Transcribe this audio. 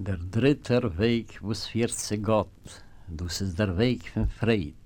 Der dritter Weg, wo es führt zu Gott, das ist der Weg von Fried.